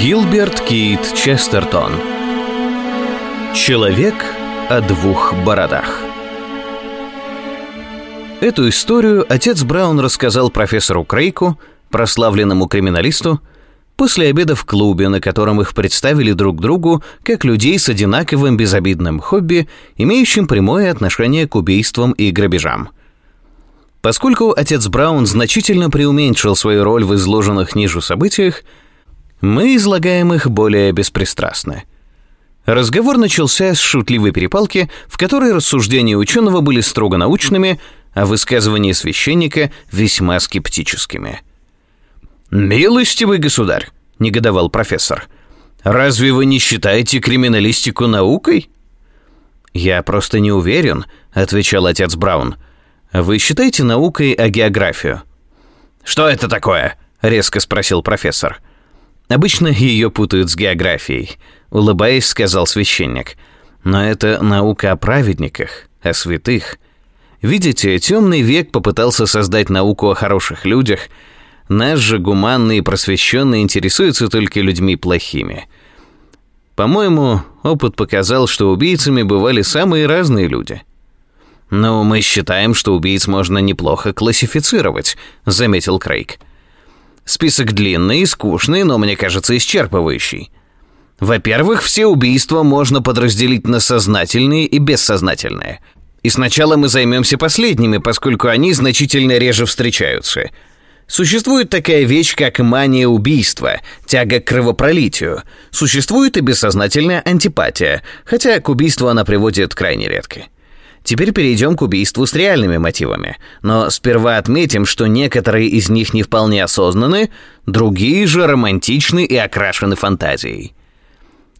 Гилберт Кит Честертон Человек о двух бородах Эту историю отец Браун рассказал профессору Крейку, прославленному криминалисту, после обеда в клубе, на котором их представили друг другу как людей с одинаковым безобидным хобби, имеющим прямое отношение к убийствам и грабежам. Поскольку отец Браун значительно преуменьшил свою роль в изложенных ниже событиях, мы излагаем их более беспристрастно. Разговор начался с шутливой перепалки, в которой рассуждения ученого были строго научными, а высказывания священника весьма скептическими. «Милостивый государь», — негодовал профессор, — «разве вы не считаете криминалистику наукой?» «Я просто не уверен», — отвечал отец Браун. «Вы считаете наукой о географию?» «Что это такое?» — резко спросил профессор. Обычно ее путают с географией, улыбаясь, сказал священник. Но это наука о праведниках, о святых. Видите, темный век попытался создать науку о хороших людях. Наш же гуманный и просвещенный интересуется только людьми плохими. По-моему, опыт показал, что убийцами бывали самые разные люди. «Но мы считаем, что убийц можно неплохо классифицировать», — заметил Крейг. Список длинный и скучный, но мне кажется исчерпывающий. Во-первых, все убийства можно подразделить на сознательные и бессознательные. И сначала мы займемся последними, поскольку они значительно реже встречаются. Существует такая вещь, как мания убийства, тяга к кровопролитию. Существует и бессознательная антипатия, хотя к убийству она приводит крайне редко. Теперь перейдем к убийству с реальными мотивами. Но сперва отметим, что некоторые из них не вполне осознаны, другие же романтичны и окрашены фантазией.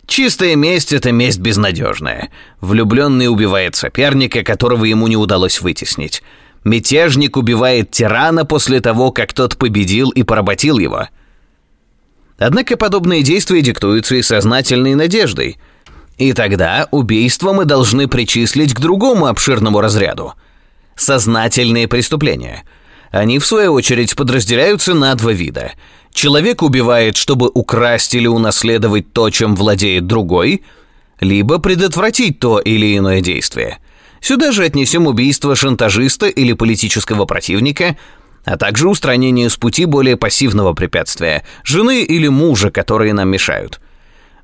Чистая месть — это месть безнадежная. Влюбленный убивает соперника, которого ему не удалось вытеснить. Мятежник убивает тирана после того, как тот победил и поработил его. Однако подобные действия диктуются и сознательной надеждой — и тогда убийство мы должны причислить к другому обширному разряду. Сознательные преступления. Они, в свою очередь, подразделяются на два вида. Человек убивает, чтобы украсть или унаследовать то, чем владеет другой, либо предотвратить то или иное действие. Сюда же отнесем убийство шантажиста или политического противника, а также устранение с пути более пассивного препятствия – жены или мужа, которые нам мешают –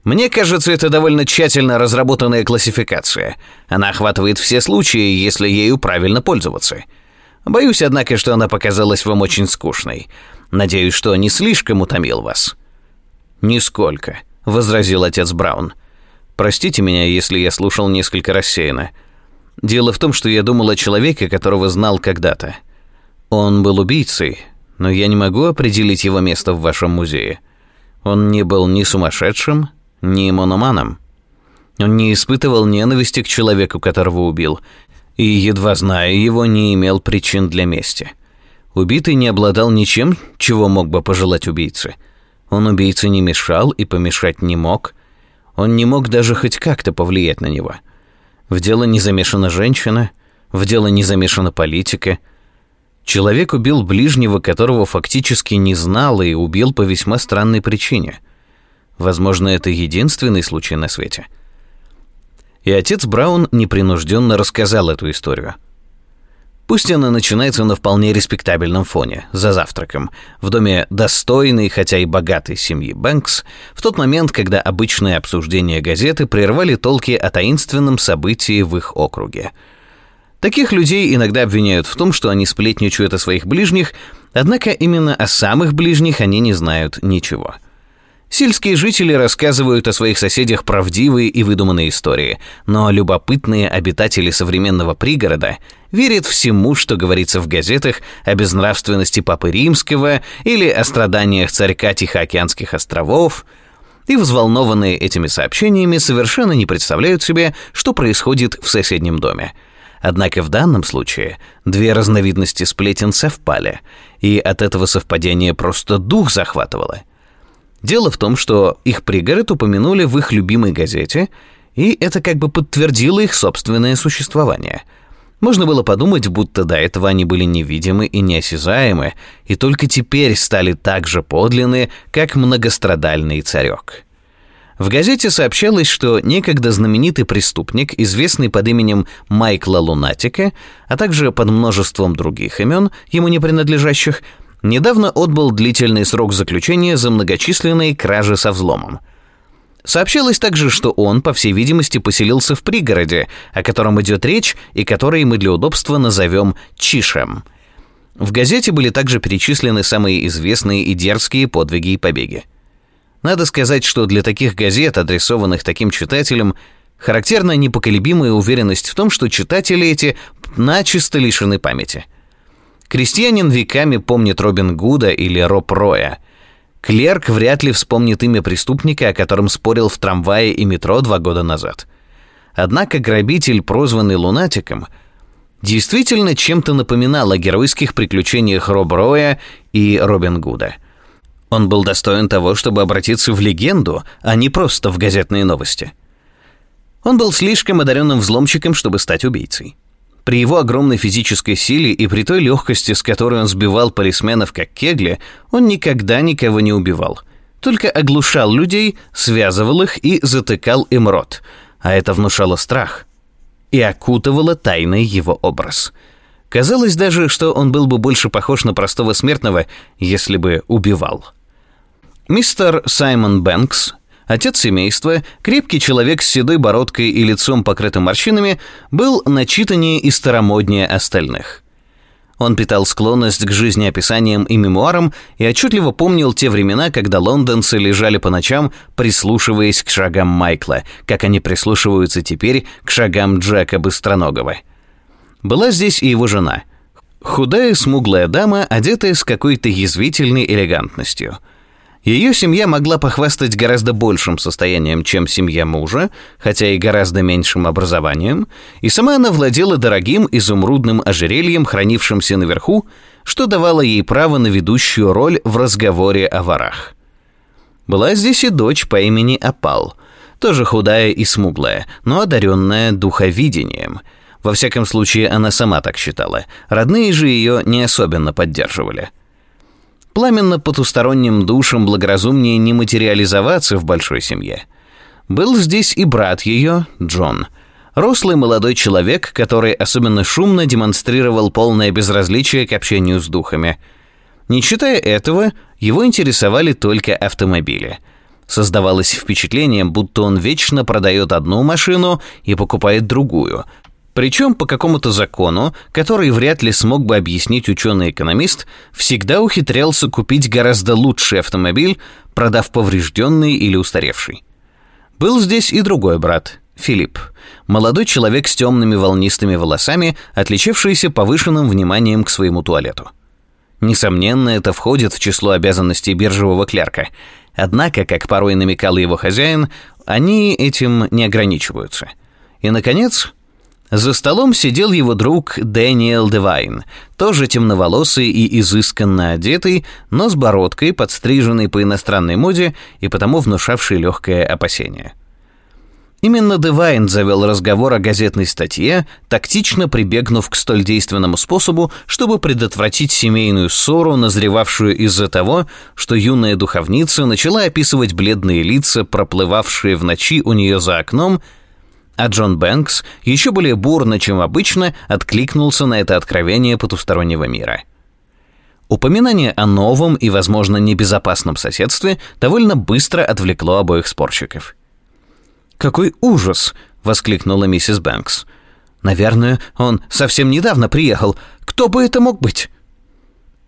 мне кажется, это довольно тщательно разработанная классификация. Она охватывает все случаи, если ею правильно пользоваться. Боюсь, однако, что она показалась вам очень скучной. Надеюсь, что не слишком утомил вас. Нисколько, возразил отец Браун. Простите меня, если я слушал несколько рассеянно. Дело в том, что я думал о человеке, которого знал когда-то. Он был убийцей, но я не могу определить его место в вашем музее. Он не был ни сумасшедшим, ни мономаном. Он не испытывал ненависти к человеку, которого убил, и, едва зная его, не имел причин для мести. Убитый не обладал ничем, чего мог бы пожелать убийце. Он убийце не мешал и помешать не мог. Он не мог даже хоть как-то повлиять на него. В дело не замешана женщина, в дело не замешана политика. Человек убил ближнего, которого фактически не знал, и убил по весьма странной причине – Возможно, это единственный случай на свете. И отец Браун непринужденно рассказал эту историю. Пусть она начинается на вполне респектабельном фоне, за завтраком, в доме достойной, хотя и богатой семьи Бэнкс, в тот момент, когда обычные обсуждения газеты прервали толки о таинственном событии в их округе. Таких людей иногда обвиняют в том, что они сплетничают о своих ближних, однако именно о самых ближних они не знают ничего – Сельские жители рассказывают о своих соседях правдивые и выдуманные истории, но любопытные обитатели современного пригорода верят всему, что говорится в газетах о безнравственности Папы Римского или о страданиях царька Тихоокеанских островов, и взволнованные этими сообщениями совершенно не представляют себе, что происходит в соседнем доме. Однако в данном случае две разновидности сплетен совпали, и от этого совпадения просто дух захватывало – Дело в том, что их пригород упомянули в их любимой газете, и это как бы подтвердило их собственное существование. Можно было подумать, будто до этого они были невидимы и неосязаемы, и только теперь стали так же подлинны, как многострадальный царек. В газете сообщалось, что некогда знаменитый преступник, известный под именем Майкла Лунатика, а также под множеством других имен, ему не принадлежащих, недавно отбыл длительный срок заключения за многочисленные кражи со взломом. Сообщалось также, что он, по всей видимости, поселился в пригороде, о котором идет речь и который мы для удобства назовем Чишем. В газете были также перечислены самые известные и дерзкие подвиги и побеги. Надо сказать, что для таких газет, адресованных таким читателям, характерна непоколебимая уверенность в том, что читатели эти начисто лишены памяти. Крестьянин веками помнит Робин Гуда или Роб Роя. Клерк вряд ли вспомнит имя преступника, о котором спорил в трамвае и метро два года назад. Однако грабитель, прозванный лунатиком, действительно чем-то напоминал о геройских приключениях Роб Роя и Робин Гуда – он был достоин того, чтобы обратиться в легенду, а не просто в газетные новости. Он был слишком одаренным взломщиком, чтобы стать убийцей. При его огромной физической силе и при той легкости, с которой он сбивал полисменов как кегли, он никогда никого не убивал. Только оглушал людей, связывал их и затыкал им рот. А это внушало страх. И окутывало тайный его образ. Казалось даже, что он был бы больше похож на простого смертного, если бы убивал. Мистер Саймон Бэнкс, отец семейства, крепкий человек с седой бородкой и лицом покрытым морщинами, был начитаннее и старомоднее остальных. Он питал склонность к жизнеописаниям и мемуарам и отчетливо помнил те времена, когда лондонцы лежали по ночам, прислушиваясь к шагам Майкла, как они прислушиваются теперь к шагам Джека Быстроногого. Была здесь и его жена. Худая, смуглая дама, одетая с какой-то язвительной элегантностью – ее семья могла похвастать гораздо большим состоянием, чем семья мужа, хотя и гораздо меньшим образованием, и сама она владела дорогим изумрудным ожерельем, хранившимся наверху, что давало ей право на ведущую роль в разговоре о ворах. Была здесь и дочь по имени Апал, тоже худая и смуглая, но одаренная духовидением. Во всяком случае, она сама так считала. Родные же ее не особенно поддерживали – Пламенно потусторонним душам благоразумнее не материализоваться в большой семье. Был здесь и брат ее, Джон. Рослый молодой человек, который особенно шумно демонстрировал полное безразличие к общению с духами. Не считая этого, его интересовали только автомобили. Создавалось впечатление, будто он вечно продает одну машину и покупает другую, причем по какому-то закону, который вряд ли смог бы объяснить ученый-экономист, всегда ухитрялся купить гораздо лучший автомобиль, продав поврежденный или устаревший. Был здесь и другой брат, Филипп, молодой человек с темными волнистыми волосами, отличавшийся повышенным вниманием к своему туалету. Несомненно, это входит в число обязанностей биржевого клерка. Однако, как порой намекал его хозяин, они этим не ограничиваются. И, наконец, за столом сидел его друг Дэниел Девайн, тоже темноволосый и изысканно одетый, но с бородкой, подстриженной по иностранной моде и потому внушавший легкое опасение. Именно Девайн завел разговор о газетной статье, тактично прибегнув к столь действенному способу, чтобы предотвратить семейную ссору, назревавшую из-за того, что юная духовидица начала описывать бледные лица, проплывавшие в ночи у нее за окном, а Джон Бэнкс еще более бурно, чем обычно, откликнулся на это откровение потустороннего мира. Упоминание о новом и, возможно, небезопасном соседстве довольно быстро отвлекло обоих спорщиков. «Какой ужас!» — воскликнула миссис Бэнкс. «Наверное, он совсем недавно приехал. Кто бы это мог быть?»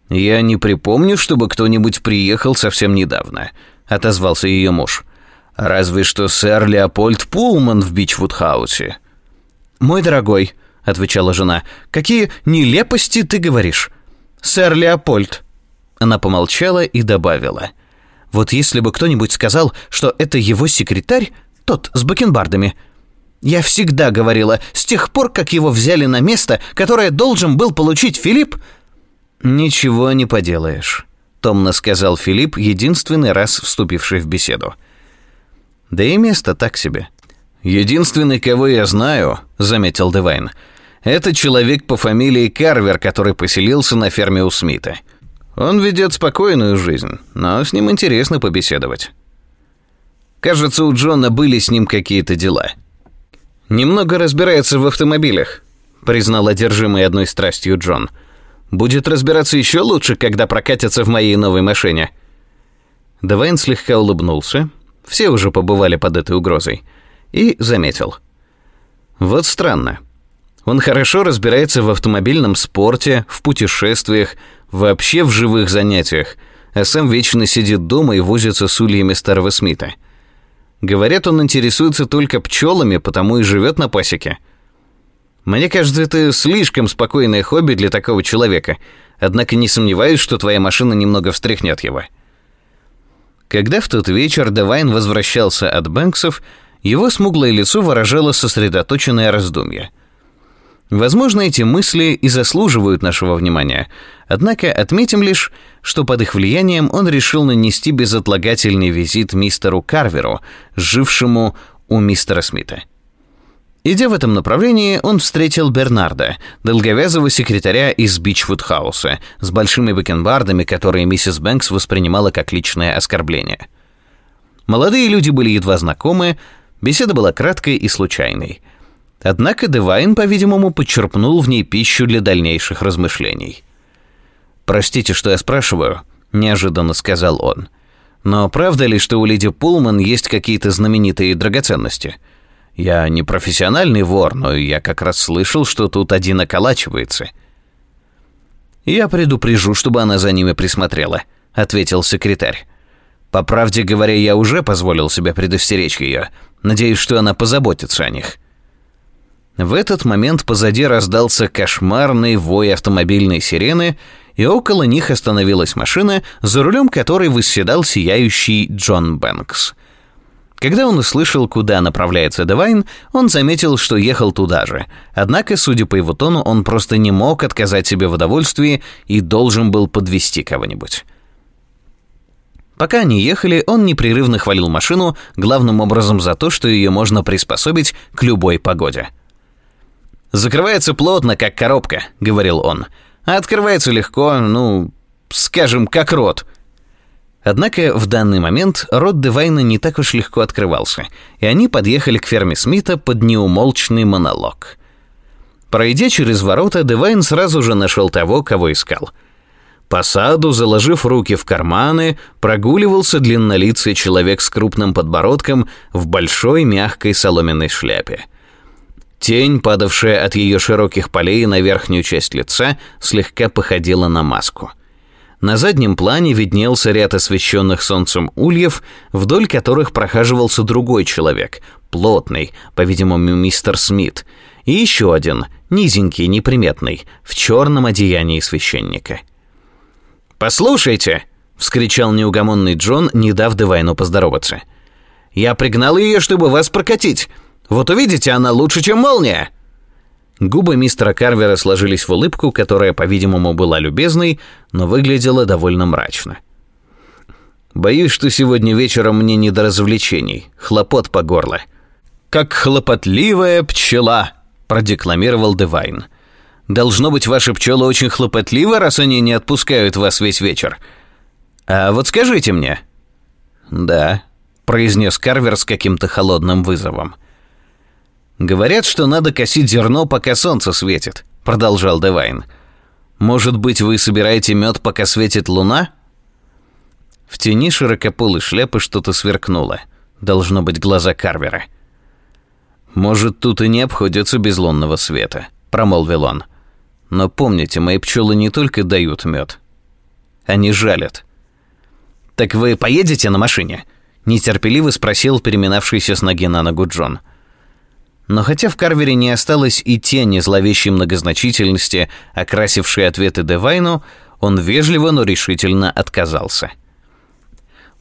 «Я не припомню, чтобы кто-нибудь приехал совсем недавно», — отозвался ее муж. Разве что сэр Леопольд Пулман в Бичвуд-хаусе. «Мой дорогой», — отвечала жена, — «какие нелепости ты говоришь. Сэр Леопольд». Она помолчала и добавила. «Вот если бы кто-нибудь сказал, что это его секретарь, тот с бакенбардами. Я всегда говорила, с тех пор, как его взяли на место, которое должен был получить Филипп...» «Ничего не поделаешь», — томно сказал Филипп, единственный раз вступивший в беседу. — да и место так себе. «Единственный, кого я знаю», — заметил Девайн, Это человек по фамилии Карвер, который поселился на ферме у Смита. Он ведет спокойную жизнь, но с ним интересно побеседовать. Кажется, у Джона были с ним какие-то дела. Немного разбирается в автомобилях, признал одержимый одной страстью Джон. Будет разбираться еще лучше, когда прокатится в моей новой машине. Девайн слегка улыбнулся. Все уже побывали под этой угрозой. И заметил. Вот странно. Он хорошо разбирается в автомобильном спорте, в путешествиях, вообще в живых занятиях, а сам вечно сидит дома и возится с ульями старого Смита. Говорят, он интересуется только пчелами, потому и живет на пасеке. Мне кажется, это слишком спокойное хобби для такого человека, однако не сомневаюсь, что твоя машина немного встряхнет его. Когда в тот вечер Девайн возвращался от Бэнксов, его смуглое лицо выражало сосредоточенное раздумье. Возможно, эти мысли и заслуживают нашего внимания, однако отметим лишь, что под их влиянием он решил нанести безотлагательный визит мистеру Карверу, жившему у мистера Смита. Идя в этом направлении, он встретил Бернарда, долговязого секретаря из Бичвуд-хауса, с большими бакенбардами, которые миссис Бэнкс воспринимала как личное оскорбление. Молодые люди были едва знакомы, беседа была краткой и случайной. Однако Девайн, по-видимому, подчерпнул в ней пищу для дальнейших размышлений. «Простите, что я спрашиваю», — неожиданно сказал он. «Но правда ли, что у леди Пулман есть какие-то знаменитые драгоценности?» Я не профессиональный вор, но я как раз слышал, что тут один околачивается. Я предупрежу, чтобы она за ними присмотрела, ответил секретарь. По правде говоря, я уже позволил себе предостеречь ее. Надеюсь, что она позаботится о них. В этот момент позади раздался кошмарный вой автомобильной сирены, и около них остановилась машина, за рулем которой восседал сияющий Джон Бэнкс – когда он услышал, куда направляется Девайн, он заметил, что ехал туда же. Однако, судя по его тону, он просто не мог отказать себе в удовольствии и должен был подвести кого-нибудь. Пока они ехали, он непрерывно хвалил машину, главным образом за то, что ее можно приспособить к любой погоде. «Закрывается плотно, как коробка», — говорил он. «А открывается легко, ну, скажем, как рот». Однако в данный момент рот Девайна не так уж легко открывался, и они подъехали к ферме Смита под неумолчный монолог. Пройдя через ворота, Девайн сразу же нашел того, кого искал. По саду, заложив руки в карманы, прогуливался длиннолицый человек с крупным подбородком в большой мягкой соломенной шляпе. Тень, падавшая от ее широких полей на верхнюю часть лица, слегка походила на маску. На заднем плане виднелся ряд освещенных солнцем ульев, вдоль которых прохаживался другой человек, плотный, по-видимому, мистер Смит, и еще один, низенький, неприметный, в черном одеянии священника. «Послушайте!» — вскричал неугомонный Джон, не дав Девайну поздороваться. «Я пригнал ее, чтобы вас прокатить. Вот увидите, она лучше, чем молния!» Губы мистера Карвера сложились в улыбку, которая, по-видимому, была любезной, но выглядела довольно мрачно. «Боюсь, что сегодня вечером мне не до развлечений. Хлопот по горло». «Как хлопотливая пчела», — продекламировал Девайн. «Должно быть, ваши пчелы очень хлопотливы, раз они не отпускают вас весь вечер. А вот скажите мне». «Да», — произнес Карвер с каким-то холодным вызовом. — «Говорят, что надо косить зерно, пока солнце светит», — продолжал Девайн. «Может быть, вы собираете мед, пока светит луна?» В тени широкополой шляпы что-то сверкнуло. Должно быть глаза Карвера. «Может, тут и не обходится без лунного света», — промолвил он. «Но помните, мои пчелы не только дают мед. Они жалят». «Так вы поедете на машине?» — нетерпеливо спросил переминавшийся с ноги на ногу Джон. Но хотя в Карвере не осталось и тени зловещей многозначительности, окрасившей ответы Девайну, он вежливо, но решительно отказался.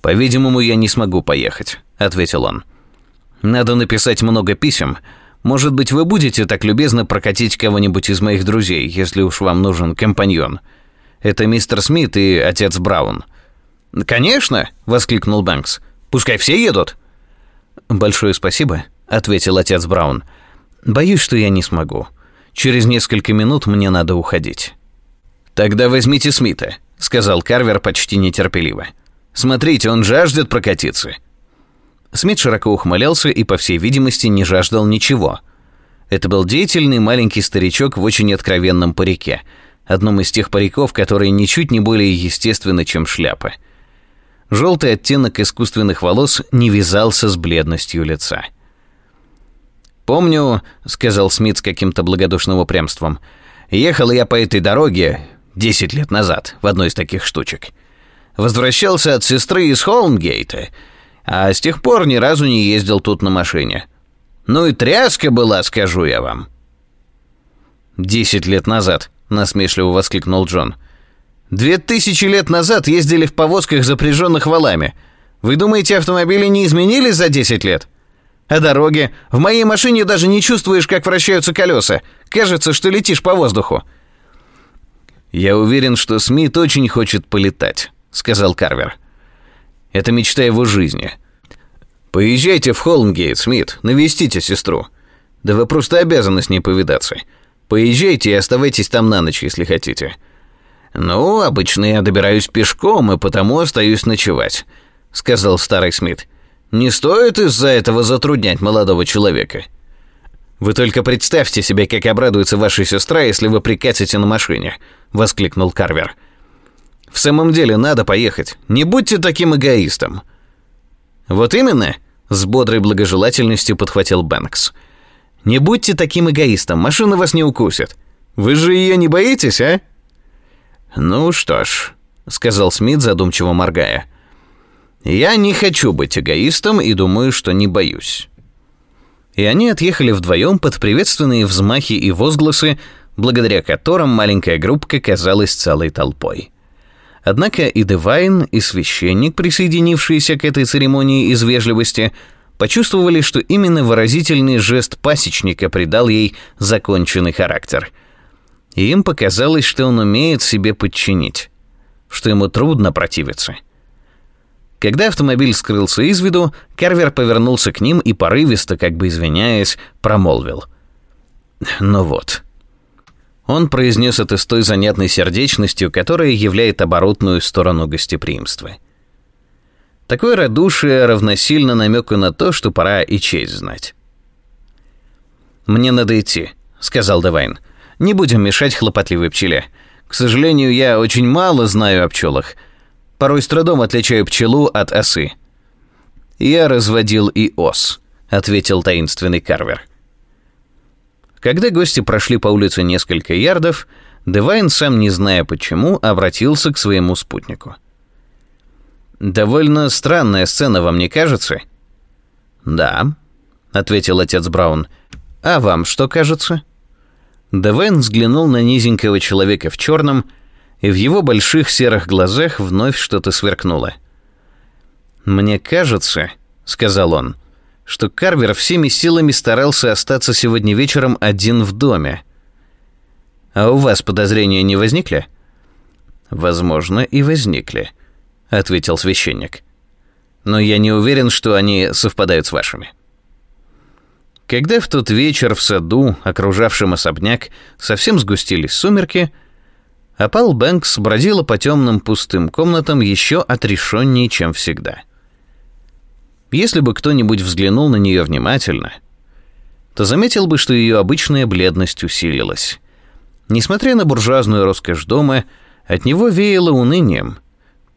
«По-видимому, я не смогу поехать», — ответил он. «Надо написать много писем. Может быть, вы будете так любезно прокатить кого-нибудь из моих друзей, если уж вам нужен компаньон. Это мистер Смит и отец Браун». «Конечно!» — воскликнул Бэнкс. «Пускай все едут». «Большое спасибо», — ответил отец Браун. «Боюсь, что я не смогу. Через несколько минут мне надо уходить». «Тогда возьмите Смита», — сказал Карвер почти нетерпеливо. «Смотрите, он жаждет прокатиться». Смит широко ухмылялся и, по всей видимости, не жаждал ничего. Это был деятельный маленький старичок в очень откровенном парике, одном из тех париков, которые ничуть не более естественны, чем шляпы. Желтый оттенок искусственных волос не вязался с бледностью лица. «Помню», — сказал Смит с каким-то благодушным упрямством, «ехал я по этой дороге 10 лет назад в одной из таких штучек. Возвращался от сестры из Холмгейта, а с тех пор ни разу не ездил тут на машине. Ну и тряска была, скажу я вам». «Десять лет назад», — насмешливо воскликнул Джон. «Две тысячи лет назад ездили в повозках, запряженных валами. Вы думаете, автомобили не изменились за десять лет?» А дороги? В моей машине даже не чувствуешь, как вращаются колеса. Кажется, что летишь по воздуху. Я уверен, что Смит очень хочет полетать, сказал Карвер. Это мечта его жизни. Поезжайте в Холмгейт, Смит, навестите сестру. Да вы просто обязаны с ней повидаться. Поезжайте и оставайтесь там на ночь, если хотите. Ну, обычно я добираюсь пешком и потому остаюсь ночевать, сказал старый Смит. Не стоит из-за этого затруднять молодого человека. Вы только представьте себе, как обрадуется ваша сестра, если вы прикатите на машине, воскликнул Карвер. В самом деле надо поехать. Не будьте таким эгоистом. Вот именно, с бодрой благожелательностью подхватил Бэнкс. Не будьте таким эгоистом, машина вас не укусит. Вы же ее не боитесь, а? Ну что ж, сказал Смит, задумчиво моргая. Я не хочу быть эгоистом и думаю, что не боюсь. И они отъехали вдвоем под приветственные взмахи и возгласы, благодаря которым маленькая группка казалась целой толпой. Однако и Девайн, и священник, присоединившиеся к этой церемонии из вежливости, почувствовали, что именно выразительный жест пасечника придал ей законченный характер. И им показалось, что он умеет себе подчинить, что ему трудно противиться – когда автомобиль скрылся из виду, Карвер повернулся к ним и порывисто, как бы извиняясь, промолвил. «Ну вот». Он произнес это с той занятной сердечностью, которая являет оборотную сторону гостеприимства. Такое радушие равносильно намеку на то, что пора и честь знать. «Мне надо идти», — сказал Девайн. «Не будем мешать хлопотливой пчеле. К сожалению, я очень мало знаю о пчелах, Порой с трудом отличаю пчелу от осы. «Я разводил и ос», — ответил таинственный Карвер. Когда гости прошли по улице несколько ярдов, Девайн, сам не зная почему, обратился к своему спутнику. «Довольно странная сцена, вам не кажется?» «Да», — ответил отец Браун. «А вам что кажется?» Девайн взглянул на низенького человека в черном, и в его больших серых глазах вновь что-то сверкнуло. «Мне кажется», — сказал он, — «что Карвер всеми силами старался остаться сегодня вечером один в доме. А у вас подозрения не возникли?» «Возможно, и возникли», — ответил священник. «Но я не уверен, что они совпадают с вашими». Когда в тот вечер в саду, окружавшем особняк, совсем сгустились сумерки, — а Пал Бэнкс бродила по темным пустым комнатам еще отрешеннее, чем всегда. Если бы кто-нибудь взглянул на нее внимательно, то заметил бы, что ее обычная бледность усилилась. Несмотря на буржуазную роскошь дома, от него веяло унынием,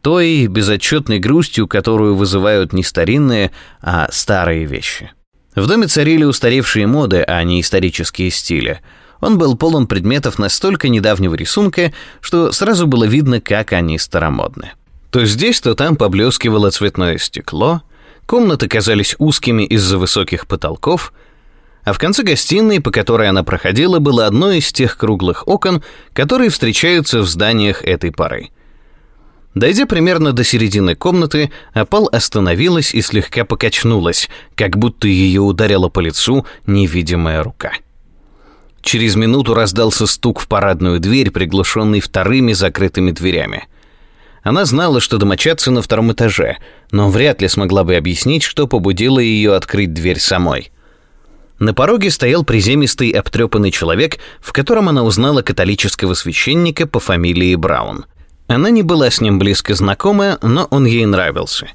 той безотчетной грустью, которую вызывают не старинные, а старые вещи. В доме царили устаревшие моды, а не исторические стили – он был полон предметов настолько недавнего рисунка, что сразу было видно, как они старомодны. То здесь, то там поблескивало цветное стекло, комнаты казались узкими из-за высоких потолков, а в конце гостиной, по которой она проходила, было одно из тех круглых окон, которые встречаются в зданиях этой поры. Дойдя примерно до середины комнаты, опал остановилась и слегка покачнулась, как будто ее ударила по лицу невидимая рука. Через минуту раздался стук в парадную дверь, приглушенный вторыми закрытыми дверями. Она знала, что домочадцы на втором этаже, но вряд ли смогла бы объяснить, что побудило ее открыть дверь самой. На пороге стоял приземистый обтрепанный человек, в котором она узнала католического священника по фамилии Браун. Она не была с ним близко знакома, но он ей нравился.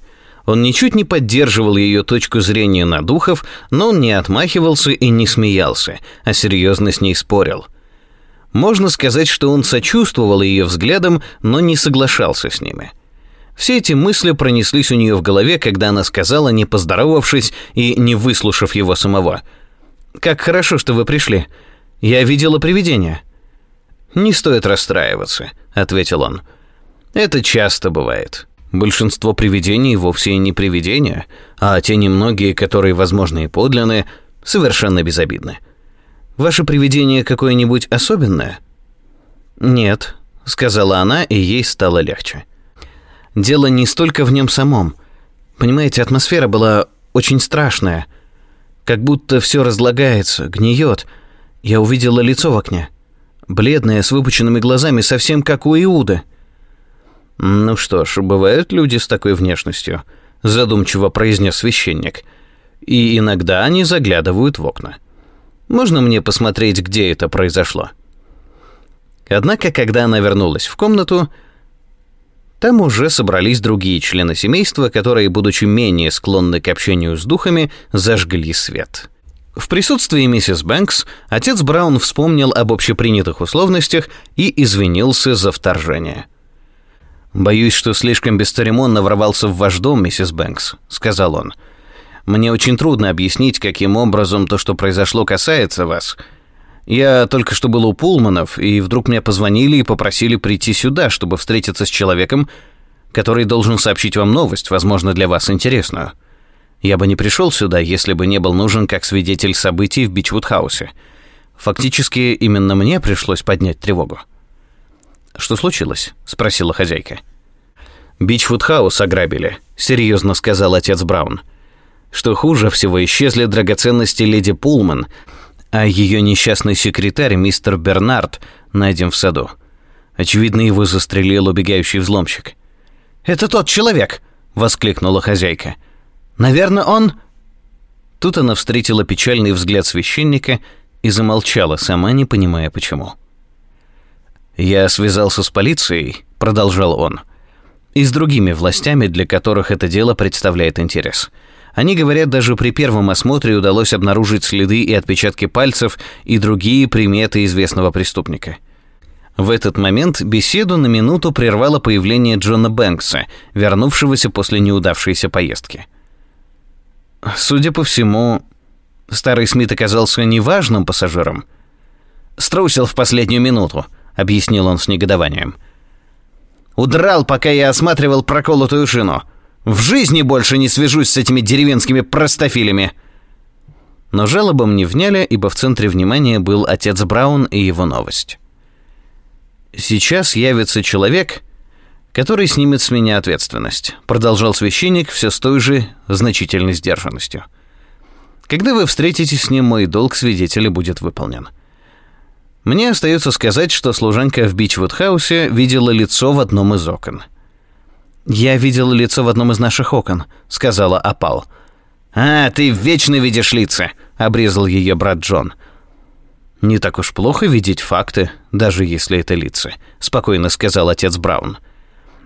Он ничуть не поддерживал ее точку зрения на духов, но он не отмахивался и не смеялся, а серьезно с ней спорил. Можно сказать, что он сочувствовал ее взглядам, но не соглашался с ними. Все эти мысли пронеслись у нее в голове, когда она сказала, не поздоровавшись и не выслушав его самого – «Как хорошо, что вы пришли. Я видела привидение». «Не стоит расстраиваться», — ответил он. «Это часто бывает. Большинство привидений вовсе не привидения, а те немногие, которые, возможно, и подлинные, совершенно безобидны. Ваше привидение какое-нибудь особенное?» «Нет», — сказала она, и ей стало легче. «Дело не столько в нем самом. Понимаете, атмосфера была очень страшная. Как будто все разлагается, гниет. Я увидела лицо в окне. Бледное, с выпученными глазами, совсем как у Иуды. «Ну что ж, бывают люди с такой внешностью», — задумчиво произнес священник. «И иногда они заглядывают в окна. Можно мне посмотреть, где это произошло?» Однако, когда она вернулась в комнату, там уже собрались другие члены семейства, которые, будучи менее склонны к общению с духами, зажгли свет. В присутствии миссис Бэнкс отец Браун вспомнил об общепринятых условностях и извинился за вторжение. «Боюсь, что слишком бесцеремонно ворвался в ваш дом, миссис Бэнкс», — сказал он. «Мне очень трудно объяснить, каким образом то, что произошло, касается вас». Я только что был у Пулманов, и вдруг мне позвонили и попросили прийти сюда, чтобы встретиться с человеком, который должен сообщить вам новость, возможно, для вас интересную. Я бы не пришел сюда, если бы не был нужен как свидетель событий в Бичвуд-хаусе. Фактически, именно мне пришлось поднять тревогу. «Что случилось?» — спросила хозяйка. «Бичвуд-хаус ограбили», — серьезно сказал отец Браун. «Что хуже всего, исчезли драгоценности леди Пулман — а ее несчастный секретарь, мистер Бернард, найден в саду. Очевидно, его застрелил убегающий взломщик. «Это тот человек!» — воскликнула хозяйка. «Наверное, он...» Тут она встретила печальный взгляд священника и замолчала, сама не понимая почему. «Я связался с полицией», — продолжал он, — «и с другими властями, для которых это дело представляет интерес». Они говорят, даже при первом осмотре удалось обнаружить следы и отпечатки пальцев и другие приметы известного преступника. В этот момент беседу на минуту прервало появление Джона Бэнкса, вернувшегося после неудавшейся поездки. Судя по всему, старый Смит оказался неважным пассажиром. «Струсил в последнюю минуту», — объяснил он с негодованием. «Удрал, пока я осматривал проколотую шину. В жизни больше не свяжусь с этими деревенскими простофилями!» Но жалобам не вняли, ибо в центре внимания был отец Браун и его новость. «Сейчас явится человек, который снимет с меня ответственность», продолжал священник все с той же значительной сдержанностью. «Когда вы встретитесь с ним, мой долг свидетеля будет выполнен». Мне остается сказать, что служанка в Бичвуд-хаусе видела лицо в одном из окон – «Я видела лицо в одном из наших окон», — сказала Опал. «А, ты вечно видишь лица», — обрезал ее брат Джон. «Не так уж плохо видеть факты, даже если это лица», — спокойно сказал отец Браун.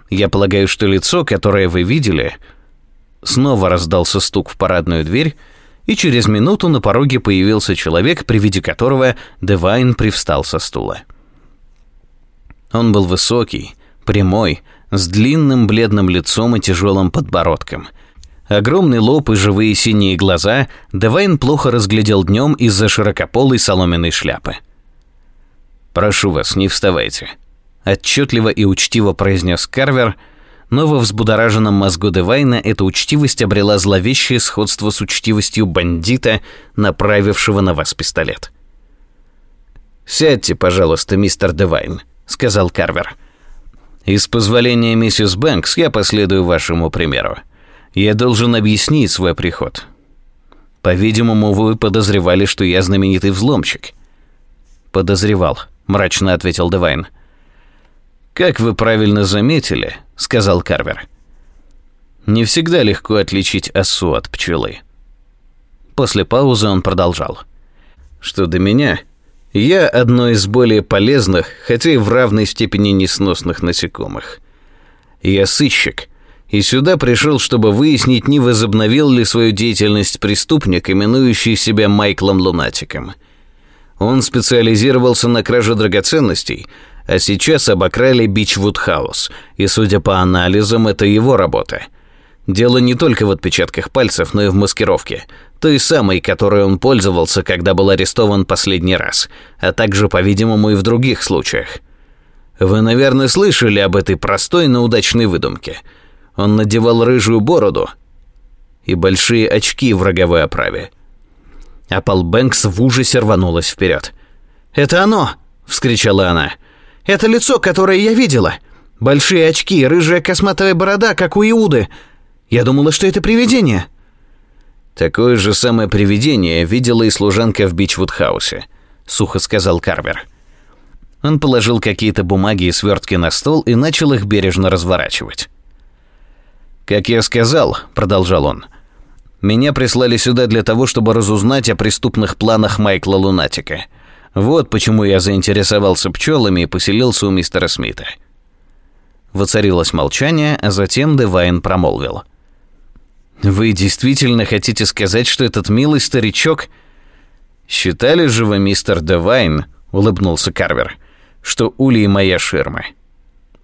«Я полагаю, что лицо, которое вы видели...» Снова раздался стук в парадную дверь, и через минуту на пороге появился человек, при виде которого Девайн привстал со стула. Он был высокий, прямой, с длинным бледным лицом и тяжелым подбородком. Огромный лоб и живые синие глаза Девайн плохо разглядел днем из-за широкополой соломенной шляпы. «Прошу вас, не вставайте», — отчетливо и учтиво произнес Карвер, но во взбудораженном мозгу Девайна эта учтивость обрела зловещее сходство с учтивостью бандита, направившего на вас пистолет. «Сядьте, пожалуйста, мистер Девайн», — сказал Карвер. «Карвер». И с позволения миссис Бэнкс я последую вашему примеру. Я должен объяснить свой приход. По-видимому, вы подозревали, что я знаменитый взломщик. Подозревал, мрачно ответил Девайн. Как вы правильно заметили, сказал Карвер. Не всегда легко отличить осу от пчелы. После паузы он продолжал. — Что до меня, я одно из более полезных, хотя и в равной степени несносных насекомых. Я сыщик, и сюда пришел, чтобы выяснить, не возобновил ли свою деятельность преступник, именующий себя Майклом Лунатиком. Он специализировался на краже драгоценностей, а сейчас обокрали Бичвуд Хаус, и, судя по анализам, это его работа. Дело не только в отпечатках пальцев, но и в маскировке, той самой, которой он пользовался, когда был арестован последний раз, а также, по-видимому, и в других случаях. Вы, наверное, слышали об этой простой, но удачной выдумке. Он надевал рыжую бороду и большие очки в роговой оправе. А Пол Бэнкс в ужасе рванулась вперед. «Это оно!» — вскричала она. «Это лицо, которое я видела! Большие очки, рыжая косматая борода, как у Иуды! Я думала, что это привидение!» «Такое же самое привидение видела и служанка в Бичвуд-хаусе», — сухо сказал Карвер. Он положил какие-то бумаги и свертки на стол и начал их бережно разворачивать. «Как я сказал», — продолжал он, — «меня прислали сюда для того, чтобы разузнать о преступных планах Майкла Лунатика. Вот почему я заинтересовался пчелами и поселился у мистера Смита». Воцарилось молчание, а затем Девайн промолвил. «Вы действительно хотите сказать, что этот милый старичок...» «Считали же вы, мистер Девайн, — улыбнулся Карвер, — что ульи моя ширма.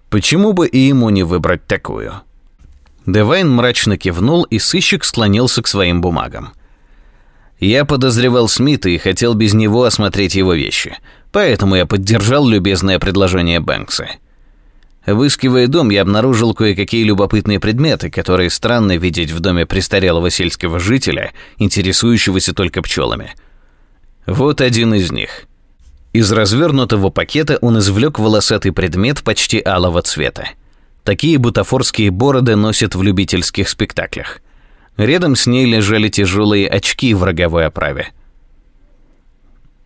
Почему бы и ему не выбрать такую?» Девайн мрачно кивнул, и сыщик склонился к своим бумагам. «Я подозревал Смита и хотел без него осмотреть его вещи, поэтому я поддержал любезное предложение Бэнкса». Обыскивая дом, я обнаружил кое-какие любопытные предметы, которые странно видеть в доме престарелого сельского жителя, интересующегося только пчелами. Вот один из них. Из развернутого пакета он извлек волосатый предмет почти алого цвета. Такие бутафорские бороды носят в любительских спектаклях. Рядом с ней лежали тяжелые очки в роговой оправе.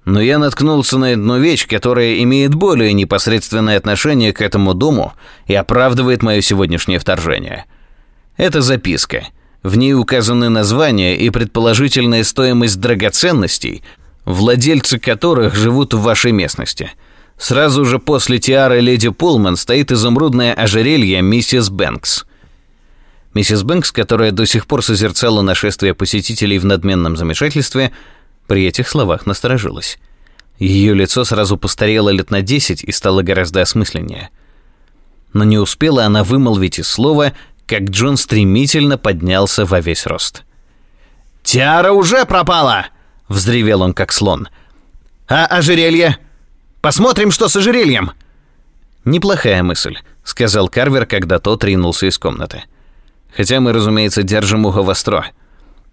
Но я наткнулся на одну вещь, которая имеет более непосредственное отношение к этому дому и оправдывает мое сегодняшнее вторжение. Это записка. В ней указаны названия и предположительная стоимость драгоценностей, владельцы которых живут в вашей местности. Сразу же после тиары леди Пулман стоит изумрудное ожерелье миссис Бэнкс. Миссис Бэнкс, которая до сих пор созерцала нашествие посетителей в надменном замешательстве, при этих словах насторожилась. Ее лицо сразу постарело лет на десять и стало гораздо осмысленнее. Но не успела она вымолвить и слова, как Джон стремительно поднялся во весь рост. «Тиара уже пропала!» — взревел он, как слон. «А ожерелье? Посмотрим, что с ожерельем!» «Неплохая мысль», — сказал Карвер, когда тот ринулся из комнаты. «Хотя мы, разумеется, держим ухо востро.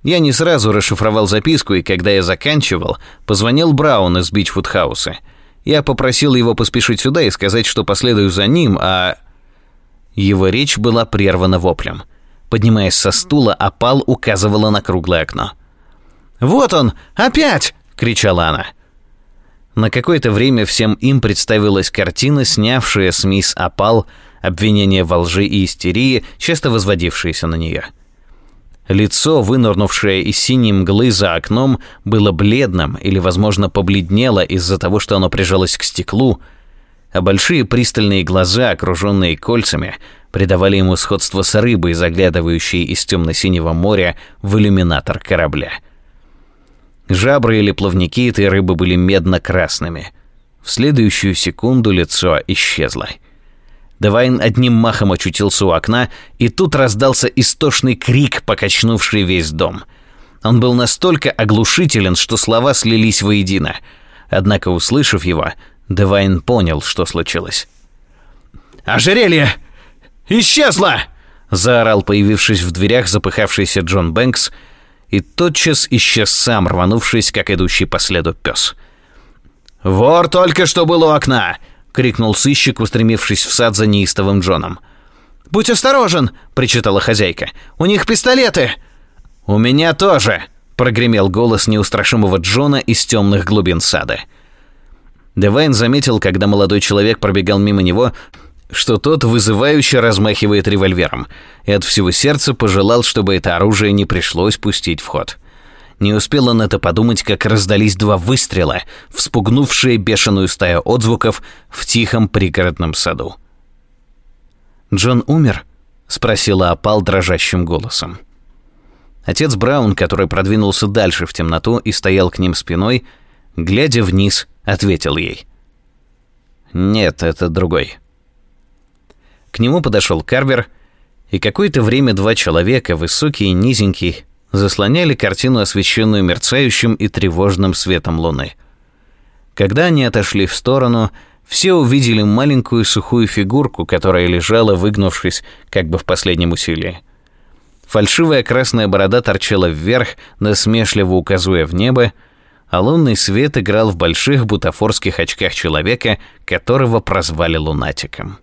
Я не сразу расшифровал записку, и когда я заканчивал, позвонил Браун из Бичвуд-хауса. Я попросил его поспешить сюда и сказать, что последую за ним, а... Его речь была прервана воплем. Поднимаясь со стула, Опал указывала на круглое окно. «Вот он! Опять!» — кричала она. На какое-то время всем им представилась картина, снявшая с мисс Опал обвинения во лжи и истерии, часто возводившиеся на нее. Лицо, вынырнувшее из синей мглы за окном, было бледным или, возможно, побледнело из-за того, что оно прижалось к стеклу, а большие пристальные глаза, окруженные кольцами, придавали ему сходство с рыбой, заглядывающей из темно-синего моря в иллюминатор корабля. Жабры или плавники этой рыбы были медно-красными. В следующую секунду лицо исчезло. Девайн одним махом очутился у окна, и тут раздался истошный крик, покачнувший весь дом. Он был настолько оглушителен, что слова слились воедино. Однако, услышав его, Девайн понял, что случилось. «Ожерелье! Исчезло!» — заорал появившись в дверях запыхавшийся Джон Бэнкс, и тотчас исчез сам, рванувшись, как идущий по следу пес. «Вор только что был у окна! — крикнул сыщик, устремившись в сад за неистовым Джоном. «Будь осторожен!» — причитала хозяйка. «У них пистолеты!» «У меня тоже!» — прогремел голос неустрашимого Джона из темных глубин сада. Девайн заметил, когда молодой человек пробегал мимо него, что тот вызывающе размахивает револьвером, и от всего сердца пожелал, чтобы это оружие не пришлось пустить в ход. Не успел он это подумать, как раздались два выстрела, вспугнувшие бешеную стаю отзвуков в тихом пригородном саду. «Джон умер?» — спросила Апал дрожащим голосом. Отец Браун, который продвинулся дальше в темноту и стоял к ним спиной, глядя вниз, ответил ей. «Нет, это другой». К нему подошел Карвер, и какое-то время два человека, высокий и низенький, заслоняли картину, освещенную мерцающим и тревожным светом луны. Когда они отошли в сторону, все увидели маленькую сухую фигурку, которая лежала, выгнувшись, как бы в последнем усилии. Фальшивая красная борода торчала вверх, насмешливо указывая в небо, а лунный свет играл в больших бутафорских очках человека, которого прозвали лунатиком.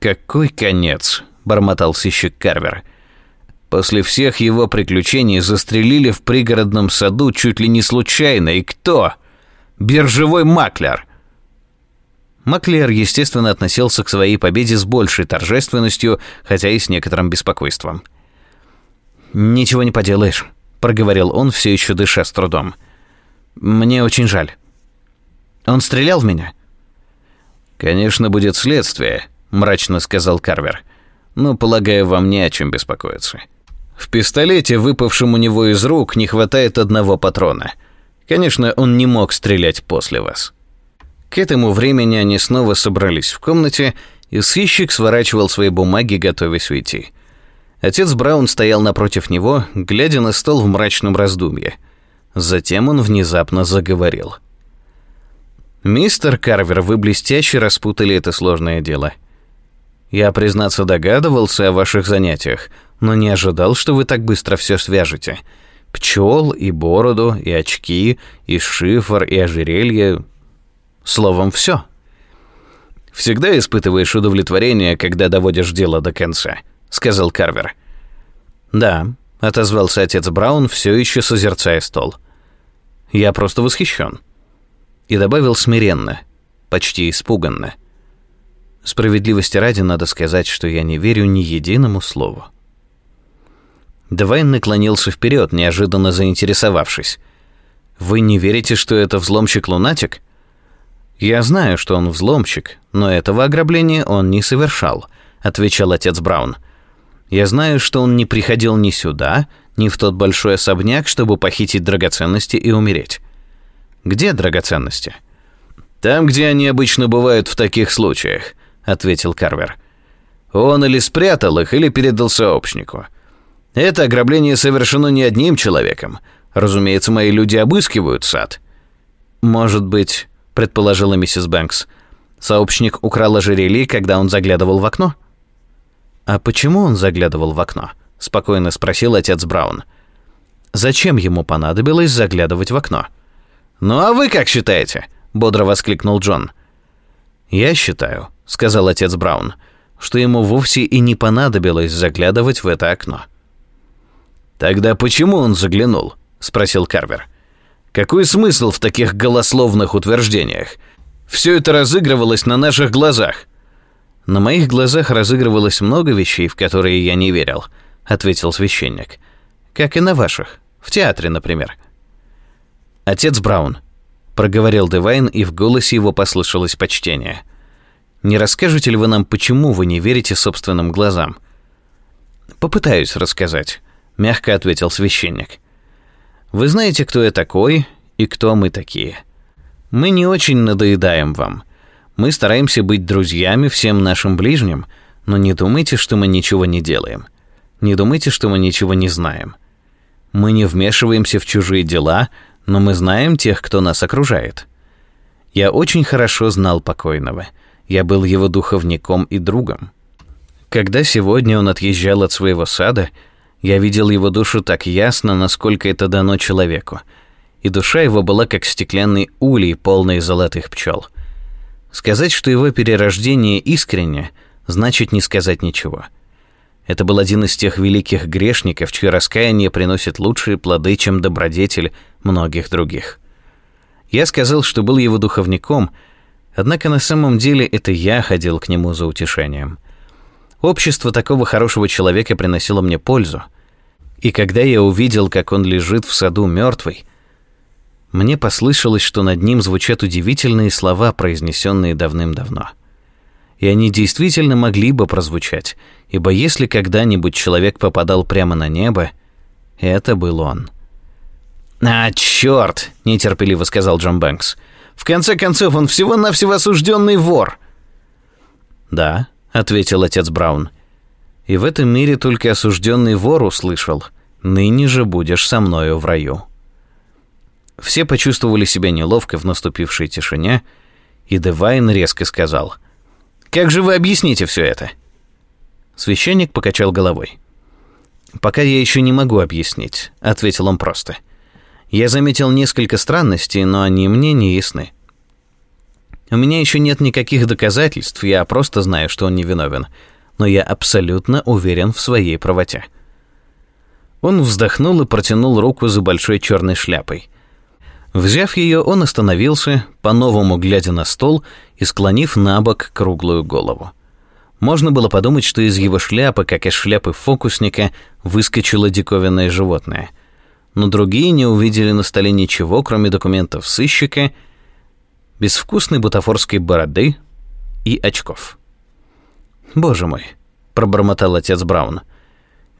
«Какой конец?» — бормотал сыщик Карвер. После всех его приключений застрелили в пригородном саду чуть ли не случайно. И кто? Биржевой маклер. Маклер, естественно, относился к своей победе с большей торжественностью, хотя и с некоторым беспокойством. «Ничего не поделаешь», — проговорил он, все еще дыша с трудом. «Мне очень жаль. Он стрелял в меня?» «Конечно, будет следствие», — мрачно сказал Карвер. «Но, полагаю, вам не о чем беспокоиться. В пистолете, выпавшем у него из рук, не хватает одного патрона. Конечно, он не мог стрелять после вас. К этому времени они снова собрались в комнате, и сыщик сворачивал свои бумаги, готовясь уйти. Отец Браун стоял напротив него, глядя на стол в мрачном раздумье. Затем он внезапно заговорил. «Мистер Карвер, вы блестяще распутали это сложное дело. Я, признаться, догадывался о ваших занятиях, но не ожидал, что вы так быстро все свяжете. Пчел и бороду, и очки, и шифр, и ожерелье. Словом, все. «Всегда испытываешь удовлетворение, когда доводишь дело до конца», — сказал Карвер. «Да», — отозвался отец Браун, все еще созерцая стол. «Я просто восхищен». И добавил смиренно, почти испуганно. Справедливости ради надо сказать, что я не верю ни единому слову. Двайн наклонился вперед, неожиданно заинтересовавшись. «Вы не верите, что это взломщик-лунатик?» «Я знаю, что он взломщик, но этого ограбления он не совершал», — отвечал отец Браун. «Я знаю, что он не приходил ни сюда, ни в тот большой особняк, чтобы похитить драгоценности и умереть. Где драгоценности?» «Там, где они обычно бывают в таких случаях», — ответил Карвер. «Он или спрятал их, или передал сообщнику. Это ограбление совершено не одним человеком. Разумеется, мои люди обыскивают сад. Может быть, предположила миссис Бэнкс, сообщник украл ожерелье, когда он заглядывал в окно? А почему он заглядывал в окно? спокойно спросил отец Браун. Зачем ему понадобилось заглядывать в окно? Ну а вы как считаете? бодро воскликнул Джон. Я считаю, сказал отец Браун, что ему вовсе и не понадобилось заглядывать в это окно. «Тогда почему он заглянул?» – спросил Карвер. «Какой смысл в таких голословных утверждениях? Все это разыгрывалось на наших глазах». «На моих глазах разыгрывалось много вещей, в которые я не верил», – ответил священник. «Как и на ваших. В театре, например». «Отец Браун», – проговорил Девайн, и в голосе его послышалось почтение. «Не расскажете ли вы нам, почему вы не верите собственным глазам?» «Попытаюсь рассказать мягко ответил священник. Вы знаете, кто я такой и кто мы такие. Мы не очень надоедаем вам. Мы стараемся быть друзьями всем нашим ближним, но не думайте, что мы ничего не делаем. Не думайте, что мы ничего не знаем. Мы не вмешиваемся в чужие дела, но мы знаем тех, кто нас окружает. Я очень хорошо знал покойного. Я был его духовником и другом. Когда сегодня он отъезжал от своего сада, я видел его душу так ясно, насколько это дано человеку. И душа его была как стеклянный улей, полный золотых пчел. Сказать, что его перерождение искренне, значит не сказать ничего. Это был один из тех великих грешников, чье раскаяние приносит лучшие плоды, чем добродетель многих других. Я сказал, что был его духовником, однако на самом деле это я ходил к нему за утешением. Общество такого хорошего человека приносило мне пользу. И когда я увидел, как он лежит в саду мертвый, мне послышалось, что над ним звучат удивительные слова, произнесенные давным-давно. И они действительно могли бы прозвучать, ибо если когда-нибудь человек попадал прямо на небо, это был он. «А, черт!» — нетерпеливо сказал Джон Бэнкс. «В конце концов, он всего-навсего осужденный вор!» «Да», — ответил отец Браун. «И в этом мире только осужденный вор услышал. Ныне же будешь со мною в раю». Все почувствовали себя неловко в наступившей тишине, и Девайн резко сказал. «Как же вы объясните все это?» Священник покачал головой. «Пока я еще не могу объяснить», — ответил он просто. «Я заметил несколько странностей, но они мне не ясны. У меня еще нет никаких доказательств, я просто знаю, что он невиновен, но я абсолютно уверен в своей правоте». Он вздохнул и протянул руку за большой черной шляпой. Взяв ее, он остановился, по-новому глядя на стол и склонив на бок круглую голову. Можно было подумать, что из его шляпы, как из шляпы фокусника, выскочило диковинное животное. Но другие не увидели на столе ничего, кроме документов сыщика, безвкусной бутафорской бороды и очков. «Боже мой!» — пробормотал отец Браун.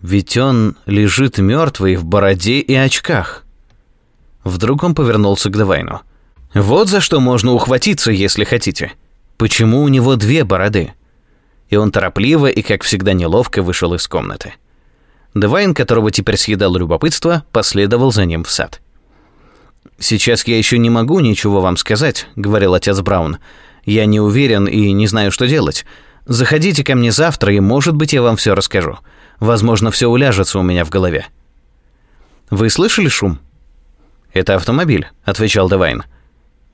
«Ведь он лежит мертвый в бороде и очках». Вдруг он повернулся к Девайну. «Вот за что можно ухватиться, если хотите. Почему у него две бороды?» и он торопливо и, как всегда, неловко вышел из комнаты. Девайн, которого теперь съедало любопытство, последовал за ним в сад. «Сейчас я еще не могу ничего вам сказать», — говорил отец Браун. «Я не уверен и не знаю, что делать. Заходите ко мне завтра, и, может быть, я вам все расскажу. Возможно, все уляжется у меня в голове». «Вы слышали шум?» «Это автомобиль», — отвечал Девайн.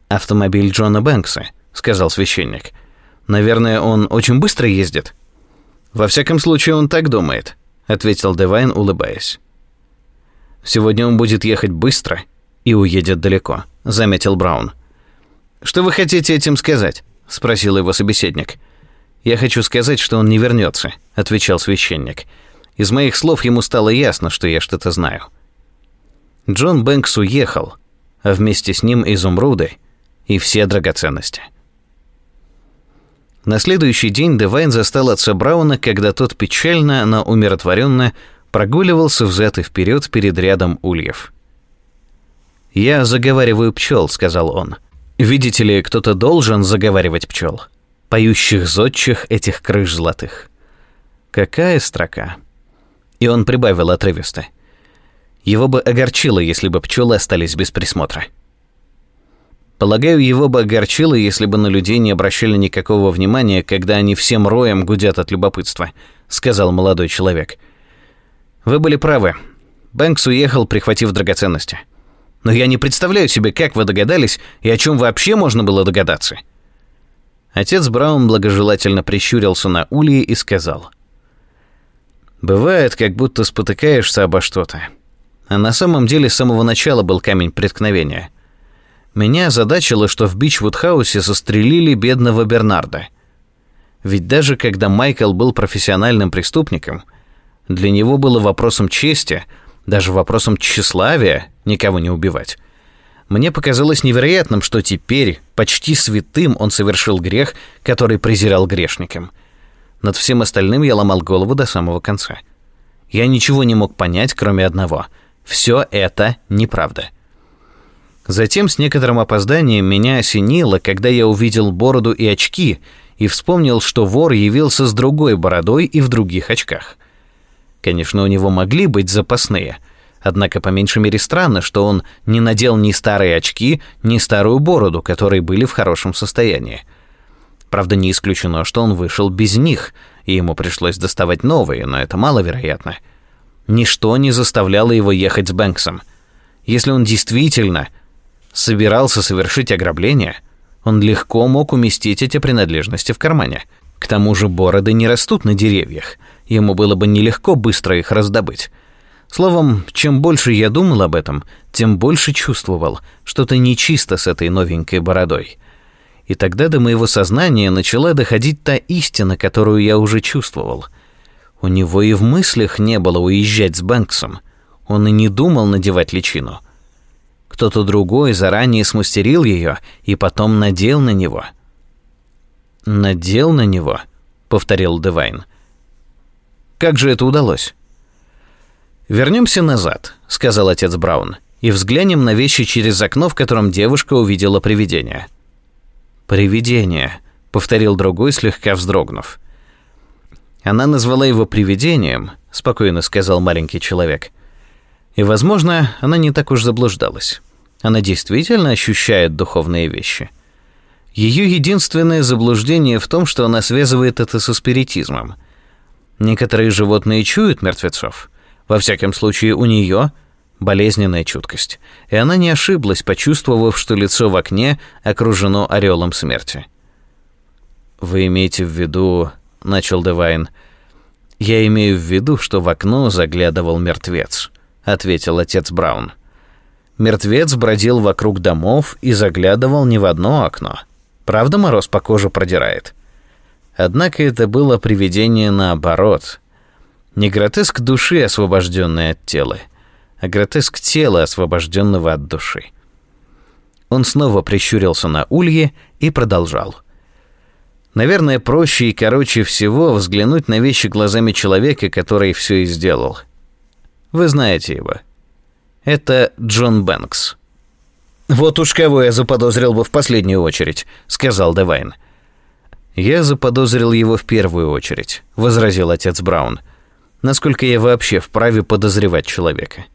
«Автомобиль Джона Бэнкса», — сказал священник. Наверное, он очень быстро ездит. Во всяком случае, он так думает, ответил Девайн, улыбаясь. Сегодня он будет ехать быстро и уедет далеко, заметил Браун. Что вы хотите этим сказать? спросил его собеседник. Я хочу сказать, что он не вернется, отвечал священник. Из моих слов ему стало ясно, что я что-то знаю. Джон Бэнкс уехал, а вместе с ним изумруды и все драгоценности. На следующий день Девайн застал отца Брауна, когда тот печально, но умиротворенно прогуливался взад и вперед перед рядом ульев. «Я заговариваю пчел», — сказал он. «Видите ли, кто-то должен заговаривать пчел, поющих зодчих этих крыш золотых». Какая строка. И он прибавил отрывисто. Его бы огорчило, если бы пчелы остались без присмотра. Полагаю, его бы огорчило, если бы на людей не обращали никакого внимания, когда они всем роем гудят от любопытства, сказал молодой человек. Вы были правы. Бэнкс уехал, прихватив драгоценности. Но я не представляю себе, как вы догадались и о чем вообще можно было догадаться. Отец Браун благожелательно прищурился на ульи и сказал: Бывает, как будто спотыкаешься обо что-то. А на самом деле с самого начала был камень преткновения. Меня озадачило, что в Бичвуд-хаусе застрелили бедного Бернарда. Ведь даже когда Майкл был профессиональным преступником, для него было вопросом чести, даже вопросом тщеславия никого не убивать. Мне показалось невероятным, что теперь, почти святым, он совершил грех, который презирал грешникам. Над всем остальным я ломал голову до самого конца. Я ничего не мог понять, кроме одного. Все это неправда. Затем с некоторым опозданием меня осенило, когда я увидел бороду и очки и вспомнил, что вор явился с другой бородой и в других очках. Конечно, у него могли быть запасные, однако по меньшей мере странно, что он не надел ни старые очки, ни старую бороду, которые были в хорошем состоянии. Правда, не исключено, что он вышел без них, и ему пришлось доставать новые, но это маловероятно. Ничто не заставляло его ехать с Бэнксом. Если он действительно собирался совершить ограбление, он легко мог уместить эти принадлежности в кармане. К тому же бороды не растут на деревьях, ему было бы нелегко быстро их раздобыть. Словом, чем больше я думал об этом, тем больше чувствовал, что-то нечисто с этой новенькой бородой. И тогда до моего сознания начала доходить та истина, которую я уже чувствовал. У него и в мыслях не было уезжать с Бэнксом. Он и не думал надевать личину. Кто-то другой заранее смастерил ее и потом надел на него. «Надел на него?» — повторил Девайн. «Как же это удалось?» «Вернемся назад», — сказал отец Браун, «и взглянем на вещи через окно, в котором девушка увидела привидение». «Привидение», — повторил другой, слегка вздрогнув. «Она назвала его привидением», — спокойно сказал маленький человек. «И, возможно, она не так уж заблуждалась. Она действительно ощущает духовные вещи. Ее единственное заблуждение в том, что она связывает это со спиритизмом. Некоторые животные чуют мертвецов. Во всяком случае, у нее болезненная чуткость, и она не ошиблась, почувствовав, что лицо в окне окружено орелом смерти. «Вы имеете в виду...» — начал Девайн. «Я имею в виду, что в окно заглядывал мертвец», — ответил отец Браун. Мертвец бродил вокруг домов и заглядывал не в одно окно. Правда, мороз по коже продирает? Однако это было привидение наоборот. Не гротеск души, освобожденной от тела, а гротеск тела, освобожденного от души. Он снова прищурился на улье и продолжал — Наверное, проще и короче всего взглянуть на вещи глазами человека, который все и сделал. Вы знаете его. Это Джон Бэнкс. «Вот уж кого я заподозрил бы в последнюю очередь», — сказал Девайн. «Я заподозрил его в первую очередь», — возразил отец Браун. «Насколько я вообще вправе подозревать человека?»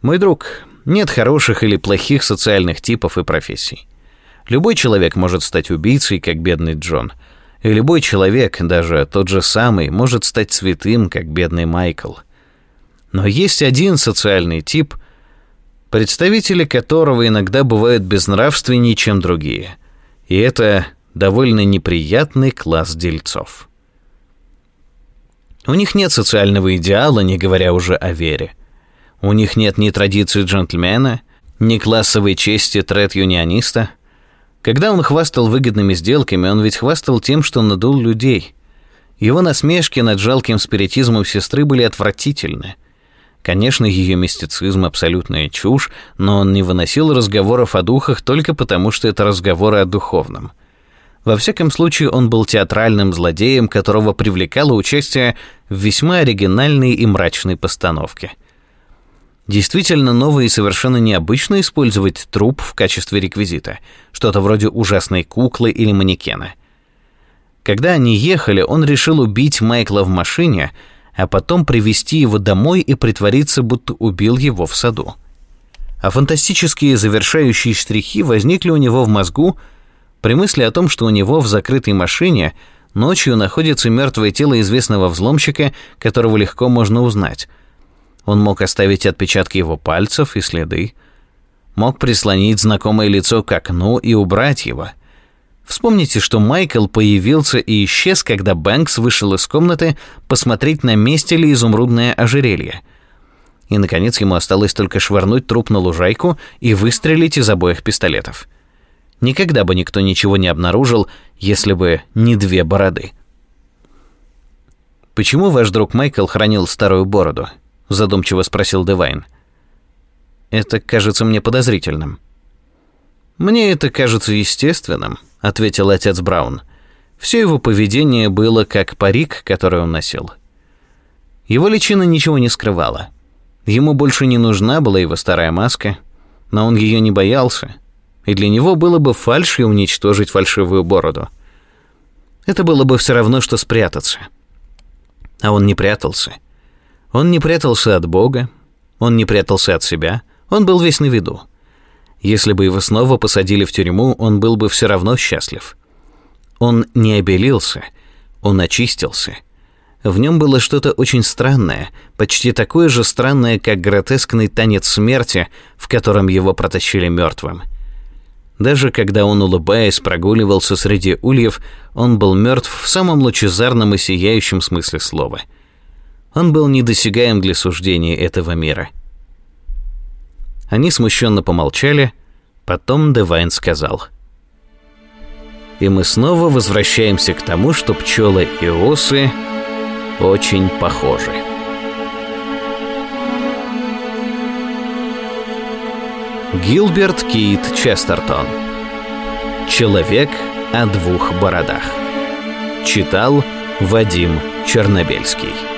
«Мой друг, нет хороших или плохих социальных типов и профессий. Любой человек может стать убийцей, как бедный Джон. И любой человек, даже тот же самый, может стать святым, как бедный Майкл. Но есть один социальный тип, представители которого иногда бывают безнравственнее, чем другие. И это довольно неприятный класс дельцов. У них нет социального идеала, не говоря уже о вере. У них нет ни традиции джентльмена, ни классовой чести тред-юниониста – когда он хвастал выгодными сделками, он ведь хвастал тем, что надул людей. Его насмешки над жалким спиритизмом сестры были отвратительны. Конечно, ее мистицизм – абсолютная чушь, но он не выносил разговоров о духах только потому, что это разговоры о духовном. Во всяком случае, он был театральным злодеем, которого привлекало участие в весьма оригинальной и мрачной постановке – Действительно ново и совершенно необычно использовать труп в качестве реквизита, что-то вроде ужасной куклы или манекена. Когда они ехали, он решил убить Майкла в машине, а потом привести его домой и притвориться, будто убил его в саду. А фантастические завершающие штрихи возникли у него в мозгу при мысли о том, что у него в закрытой машине ночью находится мертвое тело известного взломщика, которого легко можно узнать, он мог оставить отпечатки его пальцев и следы. Мог прислонить знакомое лицо к окну и убрать его. Вспомните, что Майкл появился и исчез, когда Бэнкс вышел из комнаты посмотреть, на месте ли изумрудное ожерелье. И, наконец, ему осталось только швырнуть труп на лужайку и выстрелить из обоих пистолетов. Никогда бы никто ничего не обнаружил, если бы не две бороды. Почему ваш друг Майкл хранил старую бороду? задумчиво спросил Девайн. Это кажется мне подозрительным. Мне это кажется естественным, ответил отец Браун. Все его поведение было как парик, который он носил. Его личина ничего не скрывала. Ему больше не нужна была его старая маска, но он ее не боялся, и для него было бы фальшью уничтожить фальшивую бороду. Это было бы все равно, что спрятаться. А он не прятался — он не прятался от Бога, он не прятался от себя, он был весь на виду. Если бы его снова посадили в тюрьму, он был бы все равно счастлив. Он не обелился, он очистился. В нем было что-то очень странное, почти такое же странное, как гротескный танец смерти, в котором его протащили мертвым. Даже когда он, улыбаясь, прогуливался среди ульев, он был мертв в самом лучезарном и сияющем смысле слова – он был недосягаем для суждения этого мира. Они смущенно помолчали, потом Девайн сказал. И мы снова возвращаемся к тому, что пчелы и осы очень похожи. Гилберт Кейт Честертон. Человек о двух бородах. Читал Вадим Чернобельский.